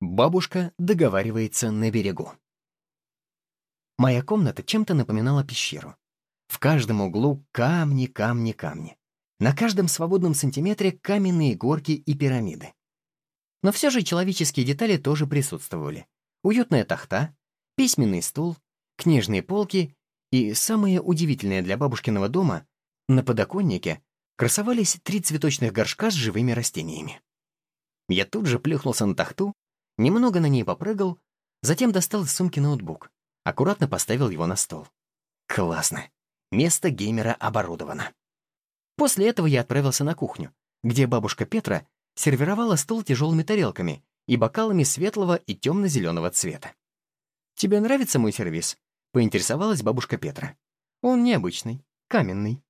Бабушка договаривается на берегу. Моя комната чем-то напоминала пещеру. В каждом углу камни, камни, камни. На каждом свободном сантиметре каменные горки и пирамиды. Но все же человеческие детали тоже присутствовали. Уютная тахта, письменный стул, книжные полки и, самое удивительное для бабушкиного дома, на подоконнике красовались три цветочных горшка с живыми растениями. Я тут же плюхнулся на тахту, немного на ней попрыгал, затем достал из сумки ноутбук, аккуратно поставил его на стол. Классно. Место геймера оборудовано. После этого я отправился на кухню, где бабушка Петра сервировала стол тяжелыми тарелками и бокалами светлого и темно-зеленого цвета. «Тебе нравится мой сервис?» — поинтересовалась бабушка Петра. «Он необычный, каменный».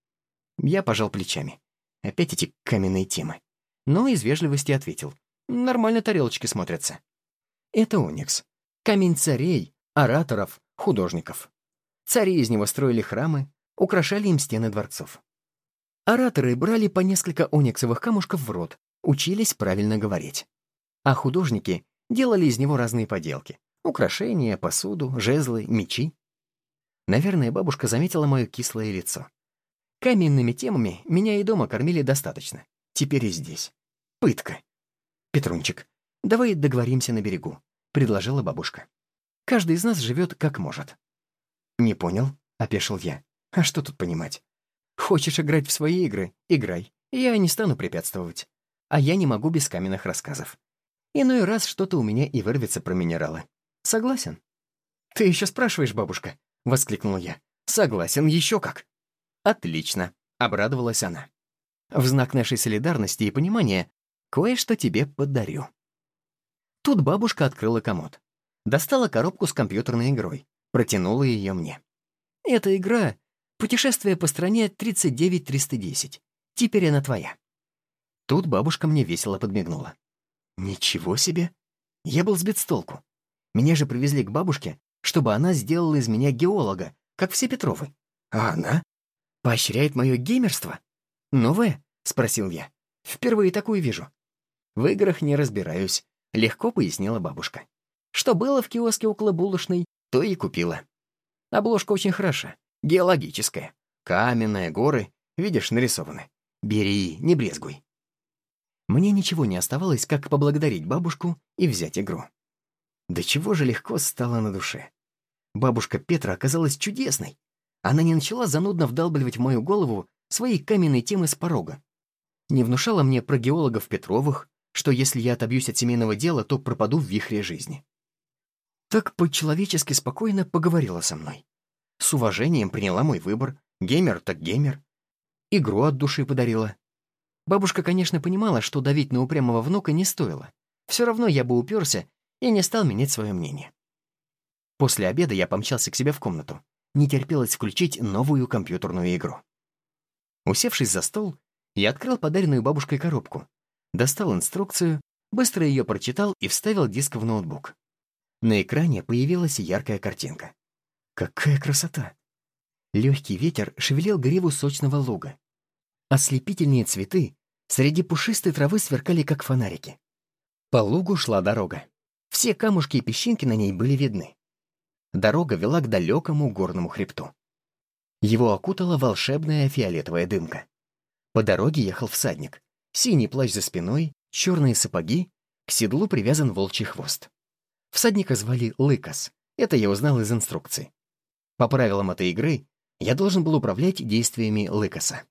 Я пожал плечами. Опять эти каменные темы. Но из вежливости ответил. «Нормально тарелочки смотрятся». Это оникс. Камень царей, ораторов, художников. Цари из него строили храмы, украшали им стены дворцов. Ораторы брали по несколько ониксовых камушков в рот, учились правильно говорить. А художники делали из него разные поделки. Украшения, посуду, жезлы, мечи. Наверное, бабушка заметила мое кислое лицо. Каменными темами меня и дома кормили достаточно. Теперь и здесь. Пытка. «Петрунчик, давай договоримся на берегу», — предложила бабушка. «Каждый из нас живет как может». «Не понял», — опешил я. «А что тут понимать? Хочешь играть в свои игры — играй. Я не стану препятствовать. А я не могу без каменных рассказов. Иной раз что-то у меня и вырвется про минералы. Согласен?» «Ты еще спрашиваешь, бабушка?» — воскликнул я. «Согласен, еще как». «Отлично», — обрадовалась она. «В знак нашей солидарности и понимания кое-что тебе подарю». Тут бабушка открыла комод. Достала коробку с компьютерной игрой. Протянула ее мне. «Эта игра Путешествие по стране 39310. Теперь она твоя». Тут бабушка мне весело подмигнула. «Ничего себе!» Я был сбит с толку. Меня же привезли к бабушке, чтобы она сделала из меня геолога, как все Петровы. А она? Поощряет мое геймерство? Новое? Спросил я. Впервые такую вижу. В играх не разбираюсь, легко пояснила бабушка. Что было в киоске около булочной, то и купила. Обложка очень хороша. Геологическое. Каменные горы, видишь, нарисованы. Бери, не брезгуй. Мне ничего не оставалось, как поблагодарить бабушку и взять игру. Да чего же легко стало на душе. Бабушка Петра оказалась чудесной. Она не начала занудно вдалбливать в мою голову свои каменные темы с порога. Не внушала мне про геологов Петровых, что если я отобьюсь от семейного дела, то пропаду в вихре жизни. Так по-человечески спокойно поговорила со мной. С уважением приняла мой выбор. Геймер так геймер. Игру от души подарила. Бабушка, конечно, понимала, что давить на упрямого внука не стоило. Все равно я бы уперся и не стал менять свое мнение. После обеда я помчался к себе в комнату. Не терпелось включить новую компьютерную игру. Усевшись за стол, я открыл подаренную бабушкой коробку, достал инструкцию, быстро ее прочитал и вставил диск в ноутбук. На экране появилась яркая картинка. Какая красота! Легкий ветер шевелил гриву сочного луга. Ослепительные цветы среди пушистой травы сверкали, как фонарики. По лугу шла дорога. Все камушки и песчинки на ней были видны. Дорога вела к далекому горному хребту. Его окутала волшебная фиолетовая дымка. По дороге ехал всадник. Синий плащ за спиной, черные сапоги, к седлу привязан волчий хвост. Всадника звали Лыкас. Это я узнал из инструкции. По правилам этой игры я должен был управлять действиями Лыкоса.